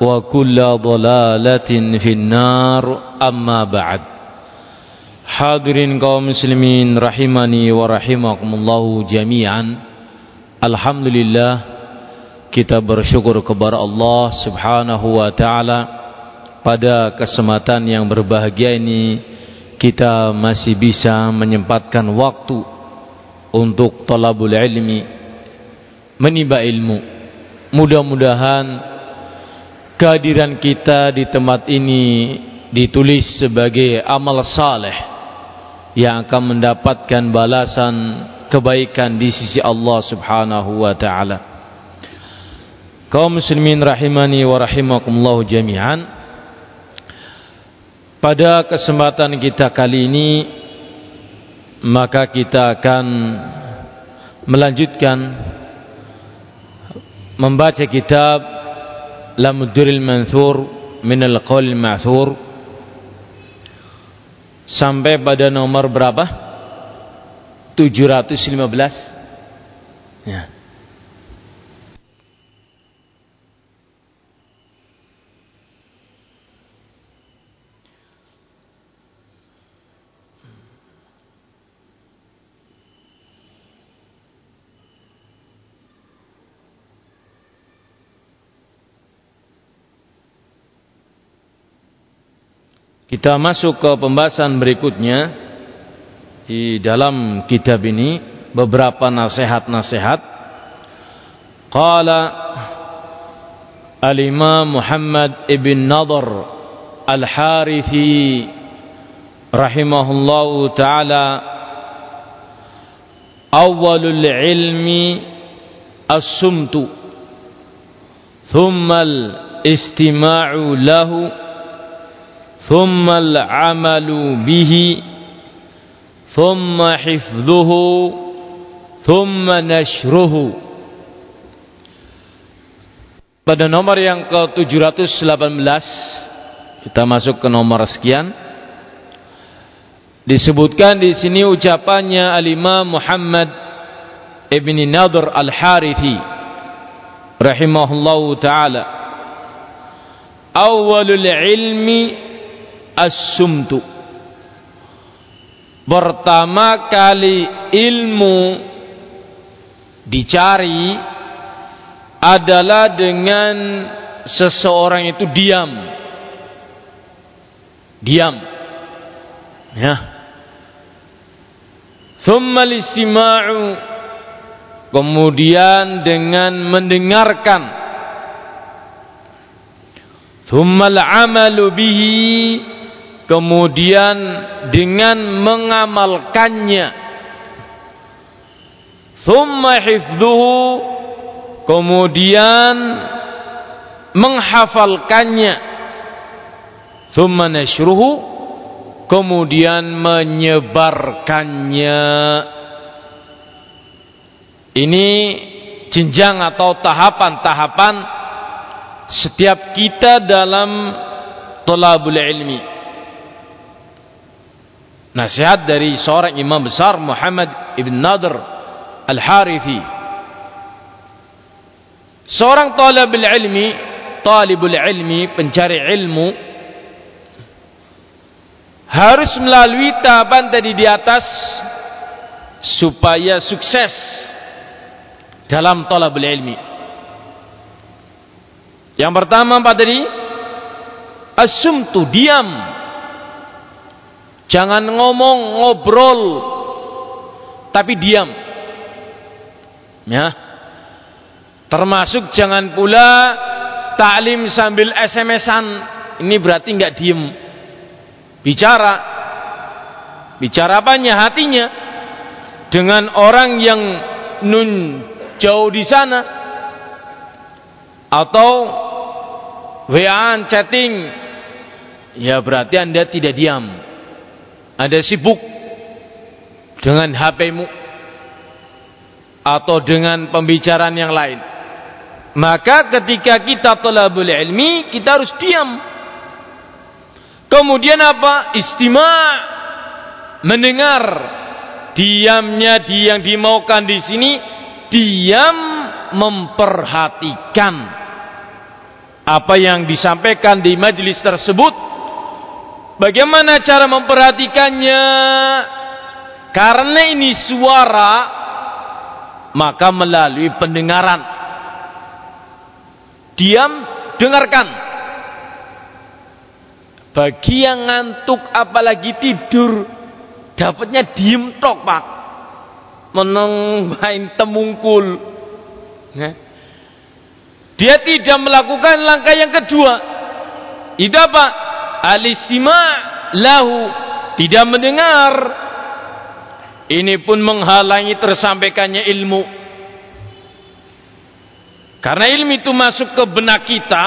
وكل ضلالة في النار أما بعد Hadirin kaum muslimin rahimani wa rahimakumullahu jami'an Alhamdulillah kita bersyukur kepada Allah subhanahu wa ta'ala Pada kesempatan yang berbahagia ini Kita masih bisa menyempatkan waktu Untuk talabul ilmi Menimba ilmu Mudah-mudahan Kehadiran kita di tempat ini Ditulis sebagai amal saleh yang akan mendapatkan balasan kebaikan di sisi Allah Subhanahu wa taala. Kaum muslimin rahimani wa rahimakumullah jami'an. Pada kesempatan kita kali ini maka kita akan melanjutkan membaca kitab Lamuduril Manthur min al-Qawl Ma'thur sampai pada nomor berapa? 715 ya. Kita masuk ke pembahasan berikutnya di dalam kitab ini beberapa nasihat-nasihat. Qala Al-Imam Muhammad ibn Nadhr Al-Harithi rahimahullahu taala awwalul ilmi as-sumtu thumma al-istima'u lahu ثم العمل به ثم حفظه ثم نشره pada nomor yang ke-718 kita masuk ke nomor sekian disebutkan di sini ucapannya al-Imam Muhammad Ibn Nadhr Al-Harithi rahimahullahu taala awwalul ilmi as-sumtu. Pertama kali ilmu dicari adalah dengan seseorang itu diam. Diam. Ya. Thumma listima'u. Kemudian dengan mendengarkan. Thumma al-amalu bihi kemudian dengan mengamalkannya. Thumma hifdhuhu. Kemudian menghafalkannya. Thumma nashruhu. Kemudian menyebarkannya. Ini jenjang atau tahapan-tahapan setiap kita dalam tolabul ilmi Nasihat dari seorang imam besar Muhammad ibn Nadr Al-Harithi. Seorang talibul ilmi, talibul ilmi, pencari ilmu harus melalui tahapan tadi di atas supaya sukses dalam talabul ilmi. Yang pertama apa tadi? Asumtu diam. Jangan ngomong, ngobrol tapi diam. Ya. Termasuk jangan pula taklim sambil SMS-an. Ini berarti enggak diem. Bicara. Bicara apanya? Hatinya. Dengan orang yang nun jauh di sana. Atau wa chatting. Ya berarti Anda tidak diam. Anda sibuk dengan HP-mu atau dengan pembicaraan yang lain. Maka ketika kita talabul ilmi, kita harus diam. Kemudian apa? Istima' mendengar. Diamnya dia yang dimaukan di sini diam memperhatikan apa yang disampaikan di majelis tersebut. Bagaimana cara memperhatikannya? Karena ini suara maka melalui pendengaran. Diam, dengarkan. Bagi yang ngantuk apalagi tidur, dapatnya diem tok, Pak. Meneng main temungkul. Ya. Dia tidak melakukan langkah yang kedua. Itu apa? Alisima lahu. Tidak mendengar ini pun menghalangi tersampaikannya ilmu. Karena ilmu itu masuk ke benak kita,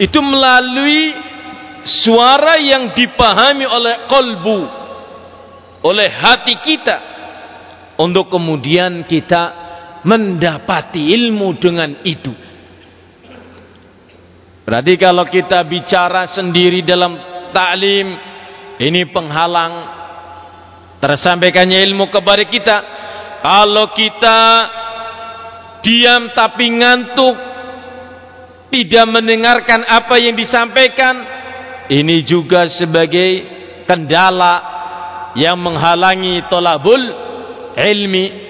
itu melalui suara yang dipahami oleh kolbu, oleh hati kita, untuk kemudian kita mendapati ilmu dengan itu. Berarti kalau kita bicara sendiri dalam taklim, ini penghalang tersampaikannya ilmu kepada kita. Kalau kita diam tapi ngantuk tidak mendengarkan apa yang disampaikan ini juga sebagai kendala yang menghalangi tolabul ilmi